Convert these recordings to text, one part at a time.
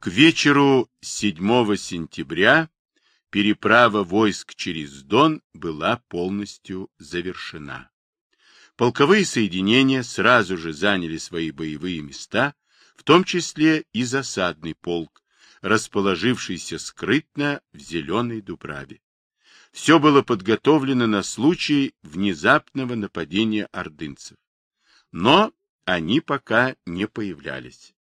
К вечеру 7 сентября переправа войск через Дон была полностью завершена. Полковые соединения сразу же заняли свои боевые места, в том числе и засадный полк, расположившийся скрытно в Зеленой Дубраве. Все было подготовлено на случай внезапного нападения ордынцев. Но они пока не появлялись.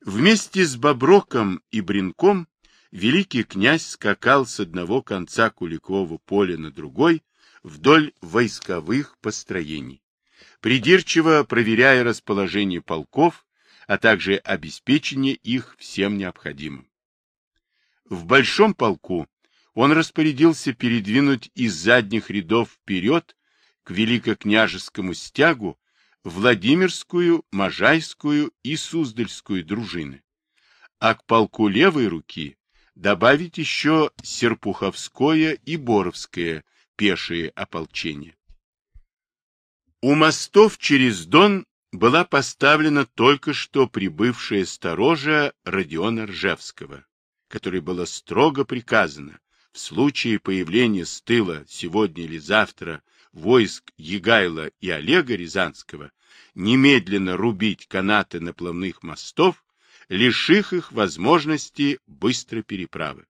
Вместе с Боброком и Бринком великий князь скакал с одного конца Куликового поля на другой вдоль войсковых построений, придирчиво проверяя расположение полков, а также обеспечение их всем необходимым. В большом полку он распорядился передвинуть из задних рядов вперед к великокняжескому стягу Владимирскую, Можайскую и Суздальскую дружины, а к полку левой руки добавить еще Серпуховское и Боровское пешие ополчения. У мостов через Дон была поставлена только что прибывшая сторожа Родиона Ржевского, которой было строго приказано в случае появления с тыла сегодня или завтра войск Егайла и Олега Рязанского немедленно рубить канаты наплавных мостов, лишив их возможности быстрой переправы.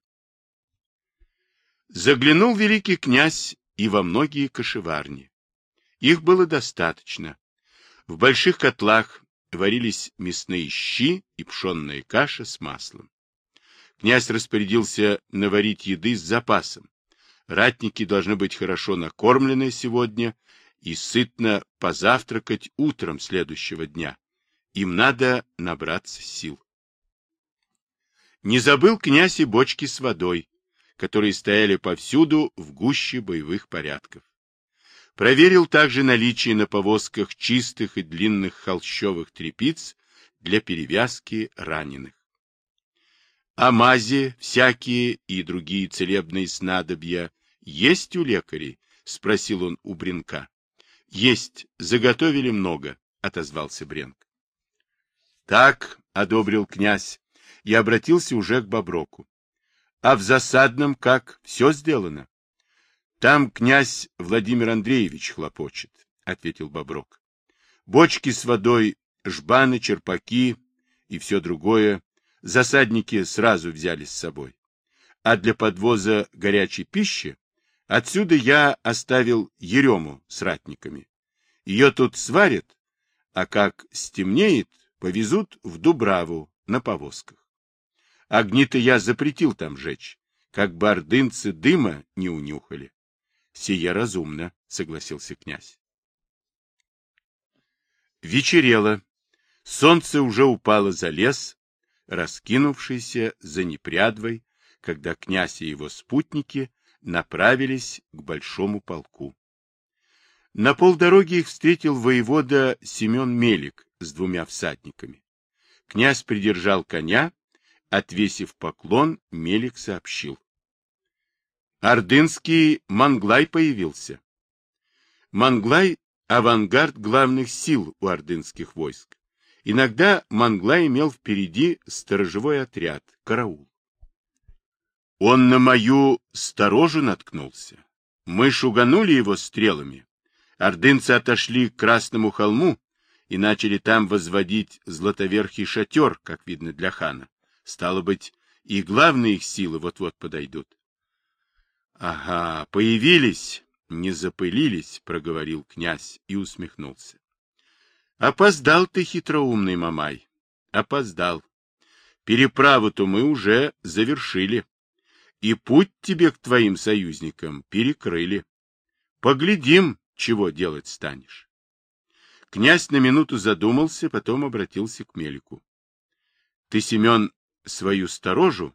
Заглянул великий князь и во многие кошеварни. Их было достаточно. В больших котлах варились мясные щи и пшенная каша с маслом. Князь распорядился наварить еды с запасом. Ратники должны быть хорошо накормлены сегодня и сытно позавтракать утром следующего дня. Им надо набраться сил. Не забыл князь и бочки с водой, которые стояли повсюду в гуще боевых порядков. Проверил также наличие на повозках чистых и длинных холщовых тряпиц для перевязки раненых. А мази всякие и другие целебные снадобья есть у лекарей? — спросил он у Бринка. — Есть, заготовили много, — отозвался Бренк. — Так, — одобрил князь, и обратился уже к Боброку. — А в засадном как? Все сделано? — Там князь Владимир Андреевич хлопочет, — ответил Боброк. — Бочки с водой, жбаны, черпаки и все другое засадники сразу взяли с собой. А для подвоза горячей пищи Отсюда я оставил Ерему с ратниками. Ее тут сварят, а как стемнеет, повезут в Дубраву на повозках. Огни-то я запретил там жечь, как бы ордынцы дыма не унюхали. Сие разумно, согласился князь. Вечерело. Солнце уже упало за лес, раскинувшийся за непрядвой, когда князь и его спутники направились к большому полку. На полдороги их встретил воевода Семен Мелик с двумя всадниками. Князь придержал коня, отвесив поклон, Мелик сообщил. Ордынский Манглай появился. Манглай — авангард главных сил у ордынских войск. Иногда Манглай имел впереди сторожевой отряд, караул. Он на мою сторожу наткнулся. Мы шуганули его стрелами. Ордынцы отошли к Красному холму и начали там возводить златоверхий шатер, как видно для хана. Стало быть, и главные их силы вот-вот подойдут. — Ага, появились, не запылились, — проговорил князь и усмехнулся. — Опоздал ты, хитроумный Мамай, опоздал. Переправу-то мы уже завершили и путь тебе к твоим союзникам перекрыли. Поглядим, чего делать станешь. Князь на минуту задумался, потом обратился к Мелику. — Ты, Семен, свою сторожу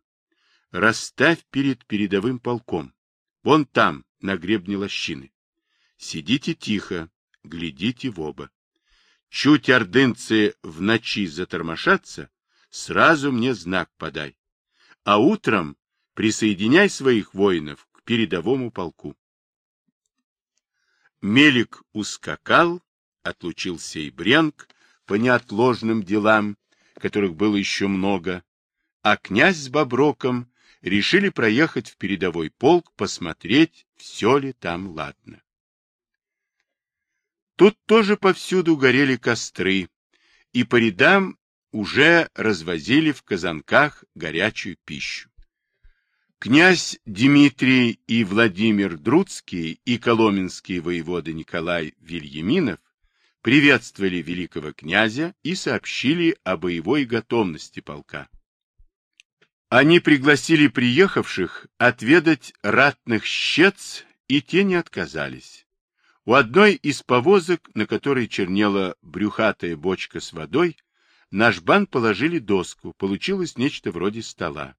расставь перед передовым полком, вон там, на гребне лощины. Сидите тихо, глядите в оба. Чуть ордынцы в ночи затормошатся, сразу мне знак подай. А утром присоединяй своих воинов к передовому полку. Мелик ускакал, отлучился и Бренк по неотложным делам. которых было еще много, а князь с Боброком решили проехать в передовой полк, посмотреть, все ли там ладно. Тут тоже повсюду горели костры, и по рядам уже развозили в казанках горячую пищу. Князь Дмитрий и Владимир Друцкий и коломенский воевода Николай Вильяминов приветствовали великого князя и сообщили о боевой готовности полка. Они пригласили приехавших отведать ратных щец, и те не отказались. У одной из повозок, на которой чернела брюхатая бочка с водой, наш бан положили доску, получилось нечто вроде стола.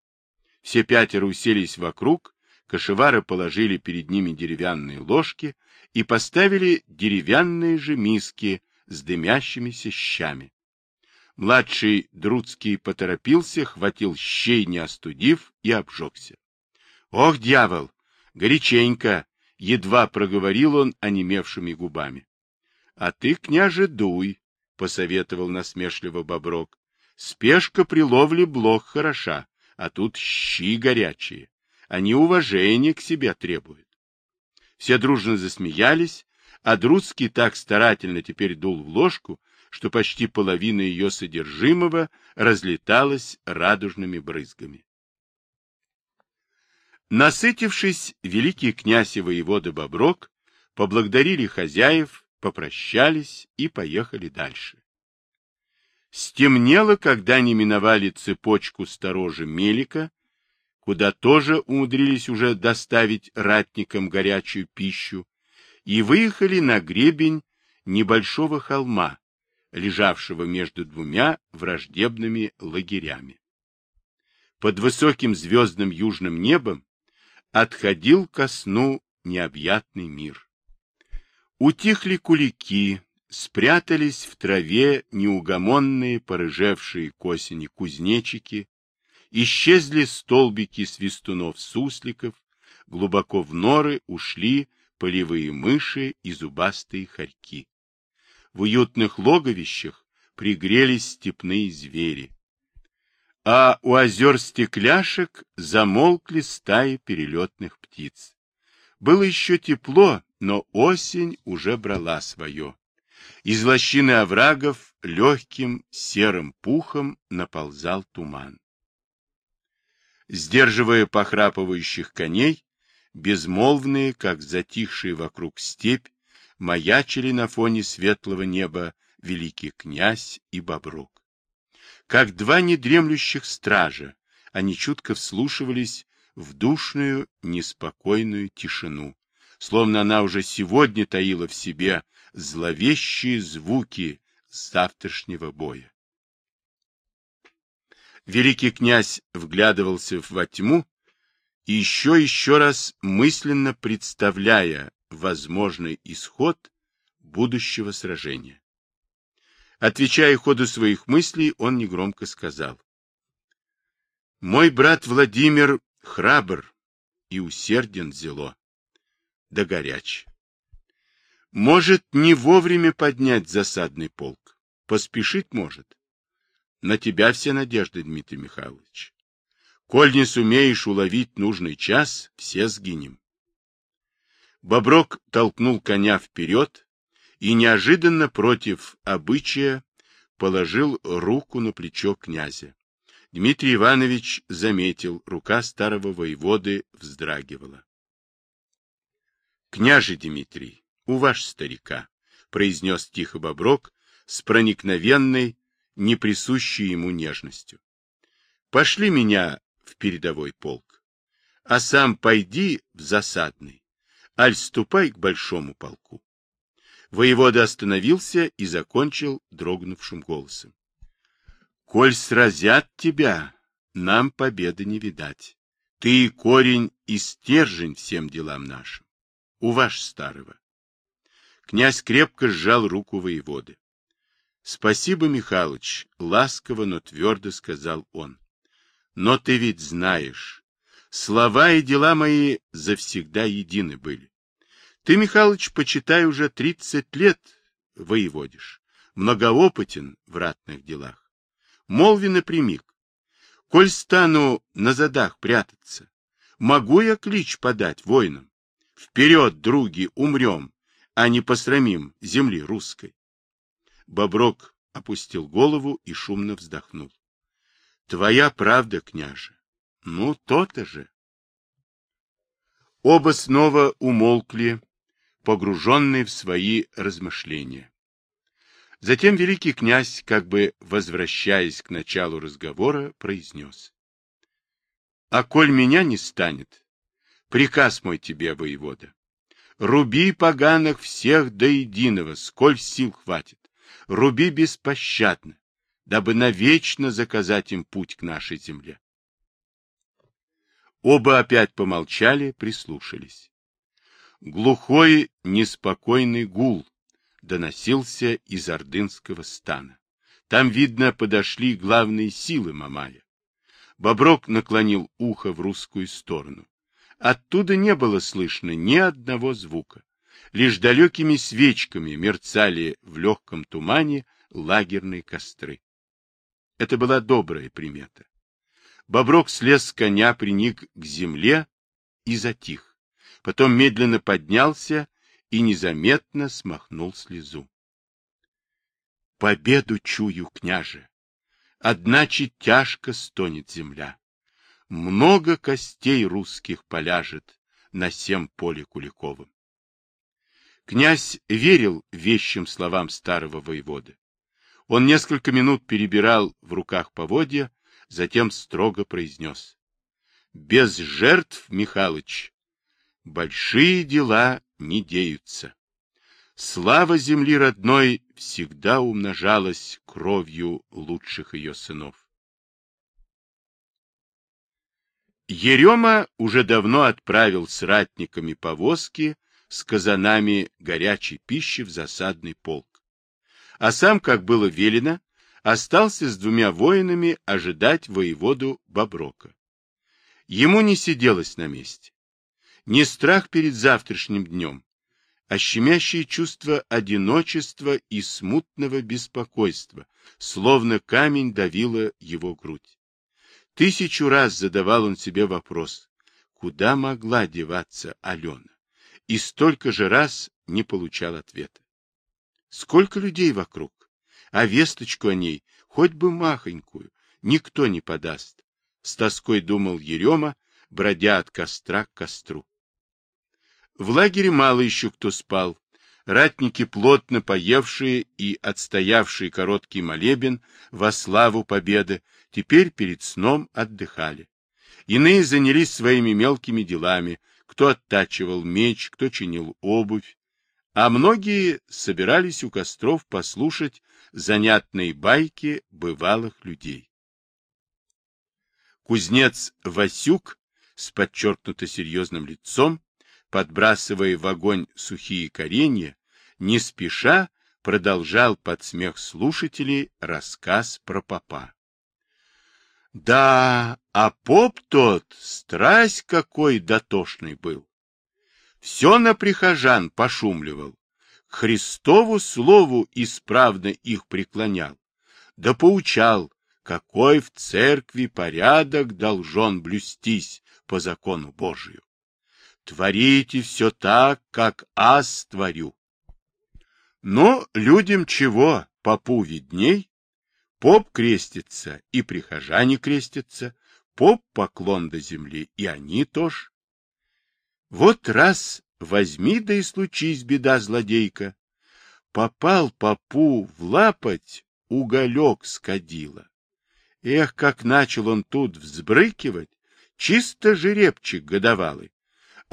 Все пятеро уселись вокруг, кошевары положили перед ними деревянные ложки и поставили деревянные же миски с дымящимися щами. Младший Друцкий поторопился, хватил щей, не остудив, и обжегся. — Ох, дьявол! Горяченько! — едва проговорил он онемевшими губами. — А ты, княже, дуй, — посоветовал насмешливо Боброк. — Спешка при ловле блох хороша, а тут щи горячие. Они уважения к себе требуют. Все дружно засмеялись, а Друцкий так старательно теперь дул в ложку, что почти половина ее содержимого разлеталась радужными брызгами. Насытившись, великий князь и воевода Боброк поблагодарили хозяев, попрощались и поехали дальше. Стемнело, когда они миновали цепочку сторожа Мелика, куда тоже умудрились уже доставить ратникам горячую пищу, и выехали на гребень небольшого холма, лежавшего между двумя враждебными лагерями. Под высоким звездным южным небом отходил ко сну необъятный мир. Утихли кулики, спрятались в траве неугомонные, порыжевшие к осени кузнечики, исчезли столбики свистунов-сусликов, глубоко в норы ушли полевые мыши и зубастые хорьки. В уютных логовищах пригрелись степные звери. А у озер стекляшек замолкли стаи перелетных птиц. Было еще тепло, но осень уже брала свое. Из лощины оврагов легким серым пухом наползал туман. Сдерживая похрапывающих коней, безмолвные, как затихшие вокруг степь, маячили на фоне светлого неба великий князь и боброк. Как два недремлющих стража, они чутко вслушивались в душную, неспокойную тишину, словно она уже сегодня таила в себе зловещие звуки завтрашнего боя. Великий князь вглядывался во тьму, и еще еще раз мысленно представляя возможный исход будущего сражения. Отвечая ходу своих мыслей, он негромко сказал. «Мой брат Владимир храбр и усерден зело, да горяч. Может не вовремя поднять засадный полк, поспешить может. На тебя все надежды, Дмитрий Михайлович. Коль не сумеешь уловить нужный час, все сгинем. Боброк толкнул коня вперед и неожиданно против обычая положил руку на плечо князя. Дмитрий Иванович заметил, рука старого воеводы вздрагивала. — Княже Дмитрий, у ваш старика, — произнес тихо Боброк с проникновенной, неприсущей ему нежностью. — Пошли меня в передовой полк. А сам пойди в засадный, аль ступай к большому полку. Воевода остановился и закончил дрогнувшим голосом. Коль сразят тебя, нам победы не видать. Ты корень и стержень всем делам нашим. У ваш старого. Князь крепко сжал руку воеводы. — Спасибо, Михалыч, — ласково, но твердо сказал он. Но ты ведь знаешь, слова и дела мои завсегда едины были. Ты, Михалыч, почитай, уже тридцать лет воеводишь, многоопытен в ратных делах. молви напрямик. Коль стану на задах прятаться, могу я клич подать воинам? Вперед, други, умрем, а не посрамим земли русской. Боброк опустил голову и шумно вздохнул. Твоя правда, княже. Ну, то-то же. Оба снова умолкли, погруженные в свои размышления. Затем великий князь, как бы возвращаясь к началу разговора, произнес. — А коль меня не станет, приказ мой тебе, воевода, руби поганых всех до единого, сколь сил хватит, руби беспощадно, дабы навечно заказать им путь к нашей земле. Оба опять помолчали, прислушались. Глухой, неспокойный гул доносился из ордынского стана. Там, видно, подошли главные силы Мамая. Боброк наклонил ухо в русскую сторону. Оттуда не было слышно ни одного звука. Лишь далекими свечками мерцали в легком тумане лагерные костры. Это была добрая примета. Боброк слез с коня, приник к земле и затих. Потом медленно поднялся и незаметно смахнул слезу. Победу чую, княже. Одначе тяжко стонет земля. Много костей русских поляжет на всем поле Куликовым. Князь верил вещим словам старого воевода. Он несколько минут перебирал в руках поводья, затем строго произнес. Без жертв, Михалыч, большие дела не деются. Слава земли родной всегда умножалась кровью лучших ее сынов. Ерема уже давно отправил с ратниками повозки с казанами горячей пищи в засадный полк. А сам, как было велено, остался с двумя воинами ожидать воеводу Боброка. Ему не сиделось на месте не страх перед завтрашним днем, а щемящее чувство одиночества и смутного беспокойства, словно камень давило его грудь. Тысячу раз задавал он себе вопрос, куда могла деваться Алена, и столько же раз не получал ответа. Сколько людей вокруг, а весточку о ней, хоть бы махонькую, никто не подаст, с тоской думал Ерема, бродя от костра к костру. В лагере мало еще кто спал. Ратники, плотно поевшие и отстоявшие короткий молебен во славу победы, теперь перед сном отдыхали. Иные занялись своими мелкими делами, кто оттачивал меч, кто чинил обувь, а многие собирались у костров послушать занятные байки бывалых людей. Кузнец Васюк с подчеркнуто серьезным лицом подбрасывая в огонь сухие коренья, не спеша продолжал под смех слушателей рассказ про попа. Да, а поп тот, страсть какой дотошный был. Все на прихожан пошумливал, Христову слову исправно их преклонял, да поучал, какой в церкви порядок должен блюстись по закону Божию. Творите все так, как ас творю. Но людям чего, попу видней? Поп крестится, и прихожане крестятся, поп поклон до земли, и они тоже. Вот раз возьми, да и случись беда злодейка. Попал попу в лапоть, уголек скодила. Эх, как начал он тут взбрыкивать, чисто жеребчик годовалый.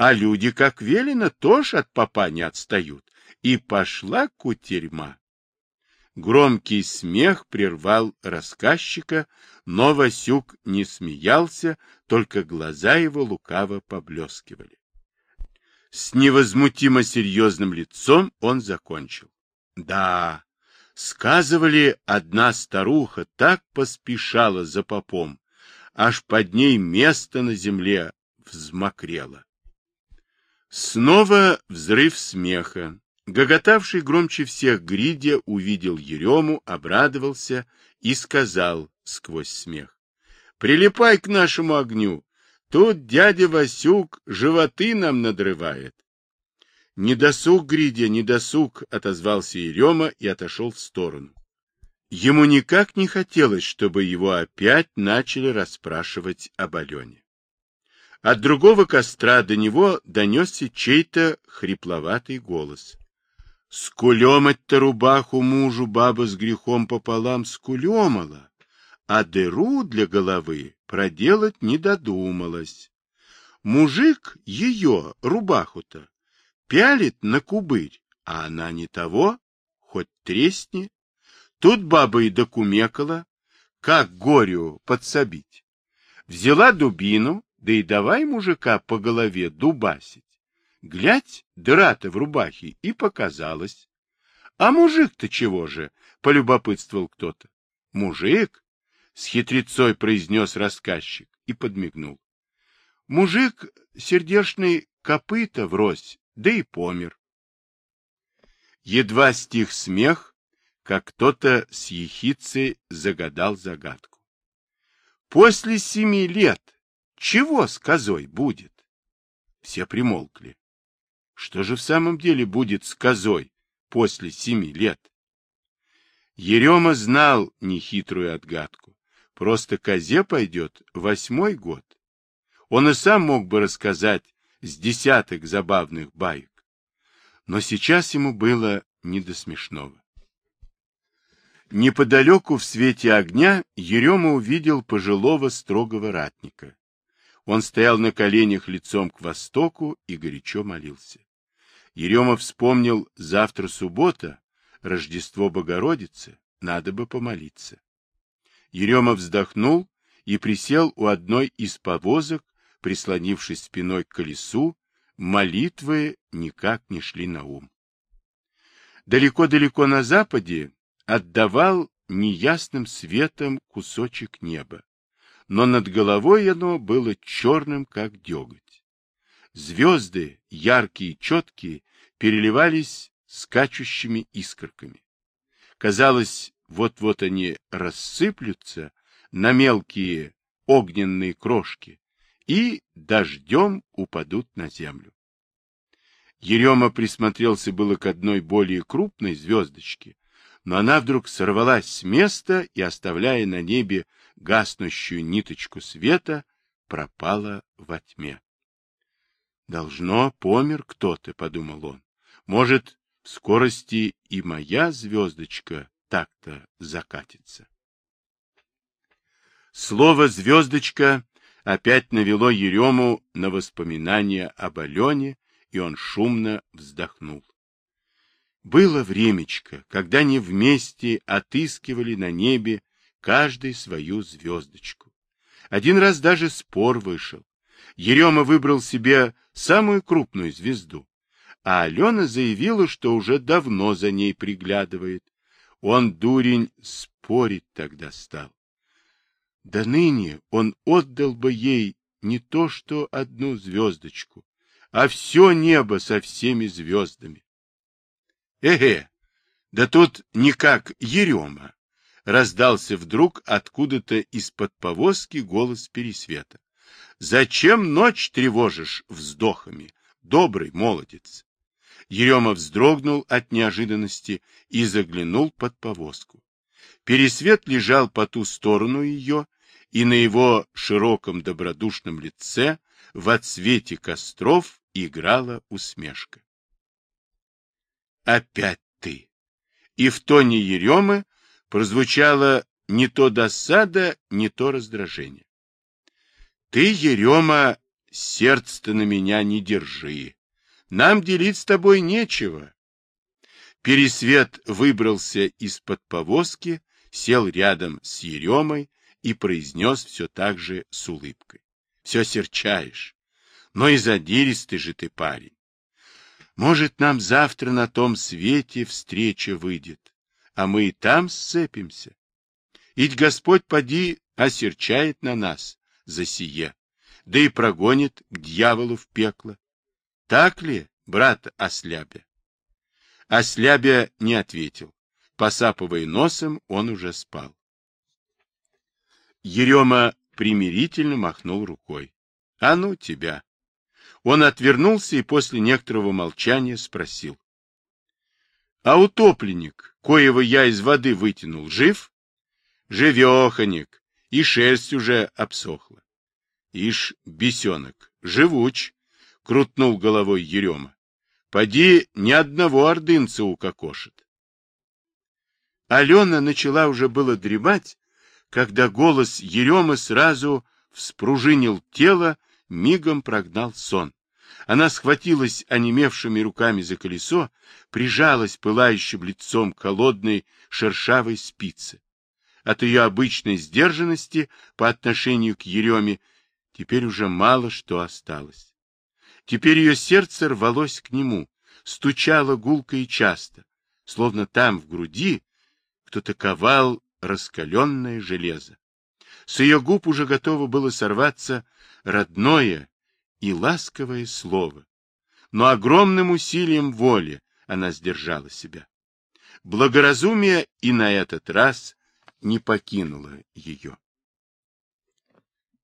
А люди, как велено, тоже от попа не отстают. И пошла кутерьма. Громкий смех прервал рассказчика, но Васюк не смеялся, только глаза его лукаво поблескивали. С невозмутимо серьезным лицом он закончил. Да, сказывали, одна старуха так поспешала за попом, аж под ней место на земле взмокрело. Снова взрыв смеха. Гоготавший громче всех Гридя увидел Ерему, обрадовался и сказал сквозь смех. Прилипай к нашему огню. Тут дядя Васюк животы нам надрывает. Не досуг, Гридя, не досуг, отозвался Ерема и отошел в сторону. Ему никак не хотелось, чтобы его опять начали расспрашивать об Алене. От другого костра до него донесся чей-то хрипловатый голос. Скулемать-то рубаху мужу баба с грехом пополам скулемала, а дыру для головы проделать не додумалась. Мужик ее, рубаху-то, пялит на кубырь, а она не того, хоть тресни. Тут баба и докумекала, как горю подсобить. Взяла дубину, да и давай мужика по голове дубасить. Глядь, дыра-то в рубахе, и показалось. А мужик-то чего же? — полюбопытствовал кто-то. — Мужик? — с хитрецой произнес рассказчик и подмигнул. Мужик сердешный копыта врозь, да и помер. Едва стих смех, как кто-то с ехицей загадал загадку. После семи лет чего с козой будет? Все примолкли. Что же в самом деле будет с козой после семи лет? Ерема знал нехитрую отгадку. Просто козе пойдет восьмой год. Он и сам мог бы рассказать с десяток забавных баек. Но сейчас ему было не до смешного. Неподалеку в свете огня Ерема увидел пожилого строгого ратника. Он стоял на коленях лицом к востоку и горячо молился. Ерема вспомнил, завтра суббота, Рождество Богородицы, надо бы помолиться. Ерема вздохнул и присел у одной из повозок, прислонившись спиной к колесу, молитвы никак не шли на ум. Далеко-далеко на западе отдавал неясным светом кусочек неба, но над головой оно было черным, как деготь. Звезды, яркие и четкие, переливались скачущими искорками. Казалось, вот-вот они рассыплются на мелкие огненные крошки и дождем упадут на землю. Ерема присмотрелся было к одной более крупной звездочке, но она вдруг сорвалась с места и, оставляя на небе гаснущую ниточку света, пропала во тьме. «Должно, помер кто-то», — подумал он. «Может, в скорости и моя звездочка так-то закатится». Слово «звездочка» опять навело Ерему на воспоминания об Алене, и он шумно вздохнул. Было времечко, когда они вместе отыскивали на небе каждый свою звездочку. Один раз даже спор вышел. Ерема выбрал себе самую крупную звезду, а Алена заявила, что уже давно за ней приглядывает. Он, дурень, спорить тогда стал. Да ныне он отдал бы ей не то что одну звездочку, а все небо со всеми звездами. Эге, да тут никак Ерема. Раздался вдруг откуда-то из-под повозки голос Пересвета. Зачем ночь тревожишь вздохами, добрый молодец? Ерема вздрогнул от неожиданности и заглянул под повозку. Пересвет лежал по ту сторону ее, и на его широком добродушном лице в отсвете костров играла усмешка. Опять ты. И в тоне Еремы прозвучало не то досада, не то раздражение. Ты, Ерема, сердце на меня не держи. Нам делить с тобой нечего. Пересвет выбрался из-под повозки, сел рядом с Еремой и произнес все так же с улыбкой. Все серчаешь. Но и задиристый же ты парень. Может, нам завтра на том свете встреча выйдет, а мы и там сцепимся. Ведь Господь поди осерчает на нас за сие, да и прогонит к дьяволу в пекло. Так ли, брат Ослябя? Ослябя не ответил. Посапывая носом, он уже спал. Ерема примирительно махнул рукой. — А ну тебя! Он отвернулся и после некоторого молчания спросил. — А утопленник, коего я из воды вытянул, жив? — Живеханик, и шерсть уже обсохла. — Ишь, бесенок, живуч, — крутнул головой Ерема. — Поди ни одного ордынца укокошит. Алена начала уже было дремать, когда голос Еремы сразу вспружинил тело, мигом прогнал сон. Она схватилась онемевшими руками за колесо, прижалась пылающим лицом к холодной шершавой спице. От ее обычной сдержанности по отношению к Ереме теперь уже мало что осталось. Теперь ее сердце рвалось к нему, стучало гулко и часто, словно там, в груди, кто-то ковал раскаленное железо. С ее губ уже готово было сорваться родное и ласковое слово. Но огромным усилием воли она сдержала себя. Благоразумие и на этот раз не покинуло ее.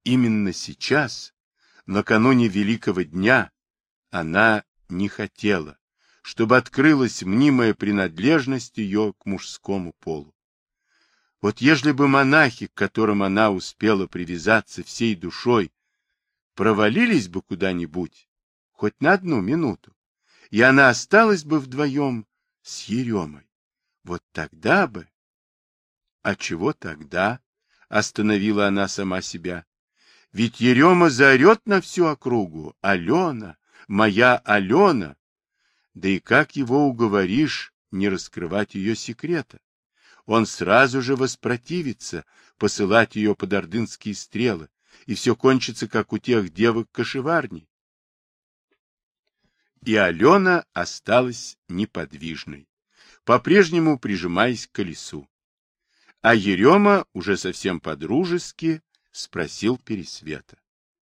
Именно сейчас, накануне великого дня, она не хотела, чтобы открылась мнимая принадлежность ее к мужскому полу. Вот ежели бы монахи, к которым она успела привязаться всей душой, провалились бы куда-нибудь, хоть на одну минуту, и она осталась бы вдвоем с Еремой, вот тогда бы... А чего тогда? Остановила она сама себя. Ведь Ерема заорет на всю округу. Алена, моя Алена, да и как его уговоришь не раскрывать ее секрета? Он сразу же воспротивится посылать ее под ордынские стрелы, и все кончится, как у тех девок кошеварни. И Алена осталась неподвижной, по-прежнему прижимаясь к колесу. А Ерема уже совсем по-дружески спросил Пересвета.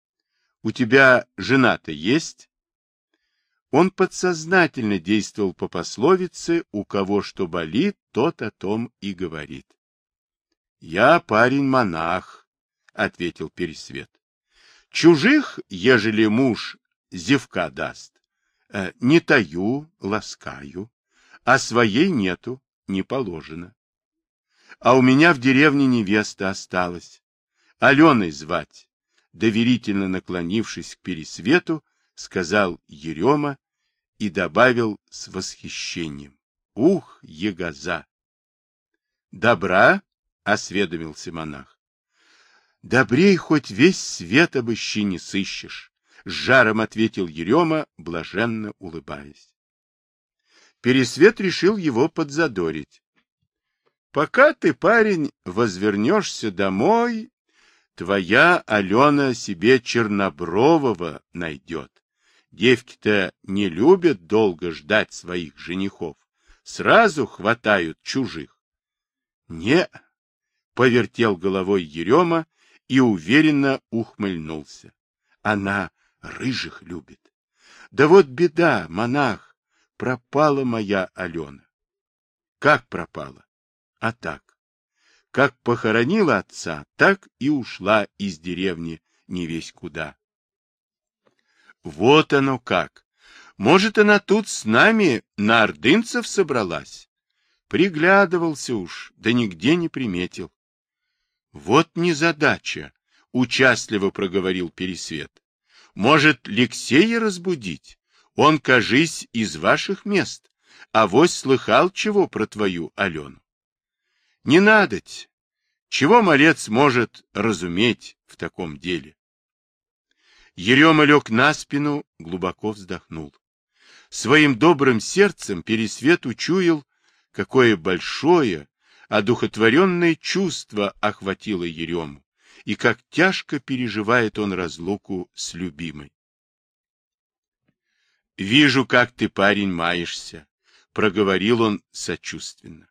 — У тебя жена-то есть? Он подсознательно действовал по пословице «у кого что болит, тот о том и говорит». «Я парень-монах», — ответил Пересвет. «Чужих, ежели муж зевка даст, э, не таю, ласкаю, а своей нету, не положено. А у меня в деревне невеста осталась. Аленой звать». Доверительно наклонившись к Пересвету, сказал Ерема и добавил с восхищением. Ух, егоза! Добра? — осведомился монах. Добрей хоть весь свет обыщи не сыщешь, — с жаром ответил Ерема, блаженно улыбаясь. Пересвет решил его подзадорить. Пока ты, парень, возвернешься домой, твоя Алена себе чернобрового найдет. Девки-то не любят долго ждать своих женихов. Сразу хватают чужих. Не, повертел головой Ерема и уверенно ухмыльнулся. Она рыжих любит. Да вот беда, монах, пропала моя Алена. Как пропала? А так. Как похоронила отца, так и ушла из деревни не весь куда. Вот оно как. Может, она тут с нами на ордынцев собралась? Приглядывался уж, да нигде не приметил. Вот незадача, — участливо проговорил Пересвет. Может, Лексея разбудить? Он, кажись, из ваших мест, а вось слыхал чего про твою Алену. Не надоть. Чего малец может разуметь в таком деле? Ерема лег на спину, глубоко вздохнул. Своим добрым сердцем Пересвет учуял, какое большое, одухотворенное чувство охватило Ерему, и как тяжко переживает он разлуку с любимой. «Вижу, как ты, парень, маешься», — проговорил он сочувственно.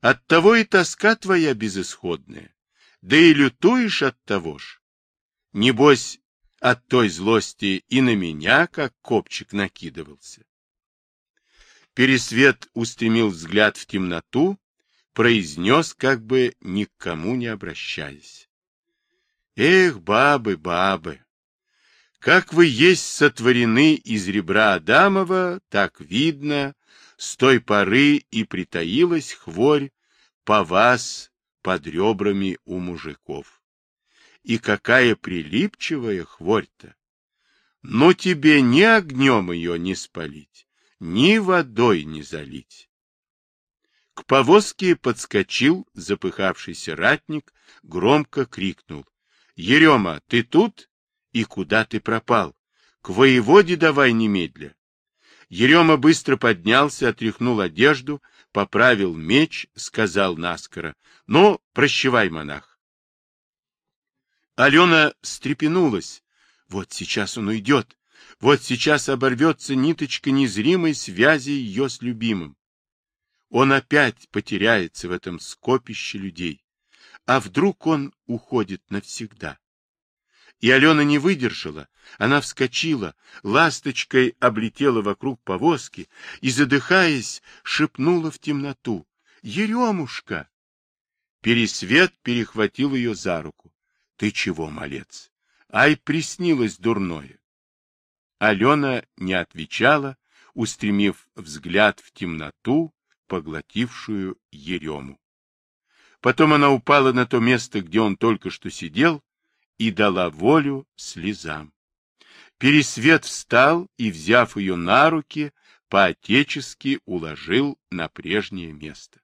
«Оттого и тоска твоя безысходная, да и лютуешь от того ж. Небось, от той злости и на меня, как копчик, накидывался. Пересвет устремил взгляд в темноту, произнес, как бы ни к кому не обращаясь. Эх, бабы, бабы! Как вы есть сотворены из ребра Адамова, так видно, с той поры и притаилась хворь по вас под ребрами у мужиков. И какая прилипчивая хворь-то! Но тебе ни огнем ее не спалить, ни водой не залить. К повозке подскочил запыхавшийся ратник, громко крикнул. — Ерема, ты тут? И куда ты пропал? К воеводе давай немедля. Ерема быстро поднялся, отряхнул одежду, поправил меч, сказал наскоро. — Ну, прощевай, монах. Алена встрепенулась. Вот сейчас он уйдет. Вот сейчас оборвется ниточка незримой связи ее с любимым. Он опять потеряется в этом скопище людей. А вдруг он уходит навсегда? И Алена не выдержала. Она вскочила, ласточкой облетела вокруг повозки и, задыхаясь, шепнула в темноту. — Еремушка! Пересвет перехватил ее за руку. — Ты чего, малец? Ай, приснилось дурное. Алена не отвечала, устремив взгляд в темноту, поглотившую Ерему. Потом она упала на то место, где он только что сидел, и дала волю слезам. Пересвет встал и, взяв ее на руки, по-отечески уложил на прежнее место.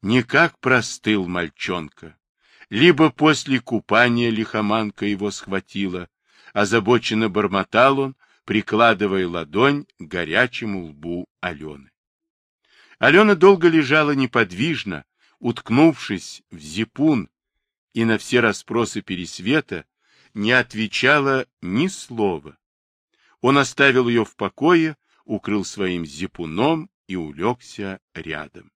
Никак простыл мальчонка. Либо после купания лихоманка его схватила, озабоченно бормотал он, прикладывая ладонь к горячему лбу Алены. Алена долго лежала неподвижно, уткнувшись в зипун, и на все расспросы Пересвета не отвечала ни слова. Он оставил ее в покое, укрыл своим зипуном и улегся рядом.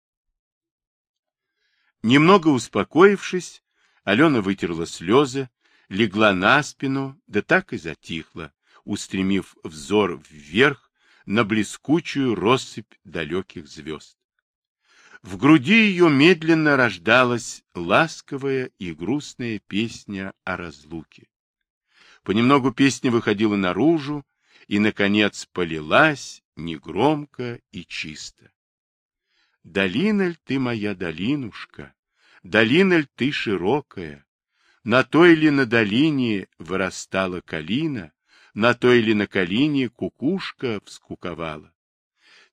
Немного успокоившись, Алена вытерла слезы, легла на спину, да так и затихла, устремив взор вверх на блескучую россыпь далеких звезд. В груди ее медленно рождалась ласковая и грустная песня о разлуке. Понемногу песня выходила наружу и, наконец, полилась негромко и чисто. Долина ль ты моя долинушка, долина ль ты широкая, на той ли на долине вырастала калина, на той ли на калине кукушка вскуковала?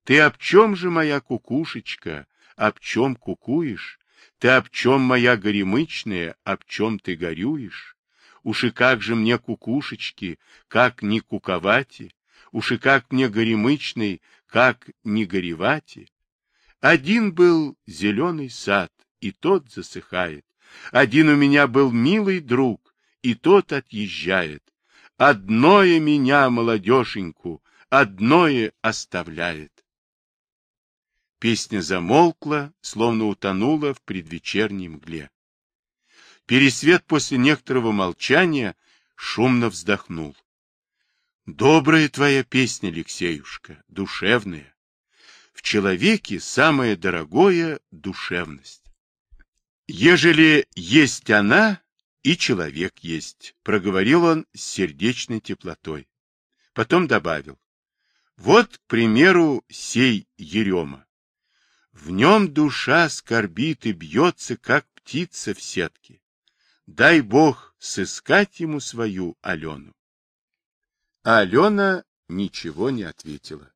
Ты об чем же, моя кукушечка, об чем кукуешь? Ты об чем, моя горемычная, об чем ты горюешь? Уж и как же мне кукушечки, как не куковати? Уж и как мне горемычный, как не горевати? Один был зеленый сад, и тот засыхает. Один у меня был милый друг, и тот отъезжает. Одное меня, молодеженьку, одное оставляет. Песня замолкла, словно утонула в предвечерней мгле. Пересвет после некоторого молчания шумно вздохнул. Добрая твоя песня, Алексеюшка, душевная. В человеке самое дорогое — душевность. Ежели есть она, и человек есть, проговорил он с сердечной теплотой. Потом добавил. Вот, к примеру, сей Ерема. В нем душа скорбит и бьется, как птица в сетке. Дай Бог сыскать ему свою Алену. А Алена ничего не ответила.